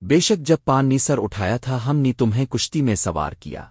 بے شک جب پان نے سر اٹھایا تھا، ہم نے تمہیں کشتی میں سوار کیا۔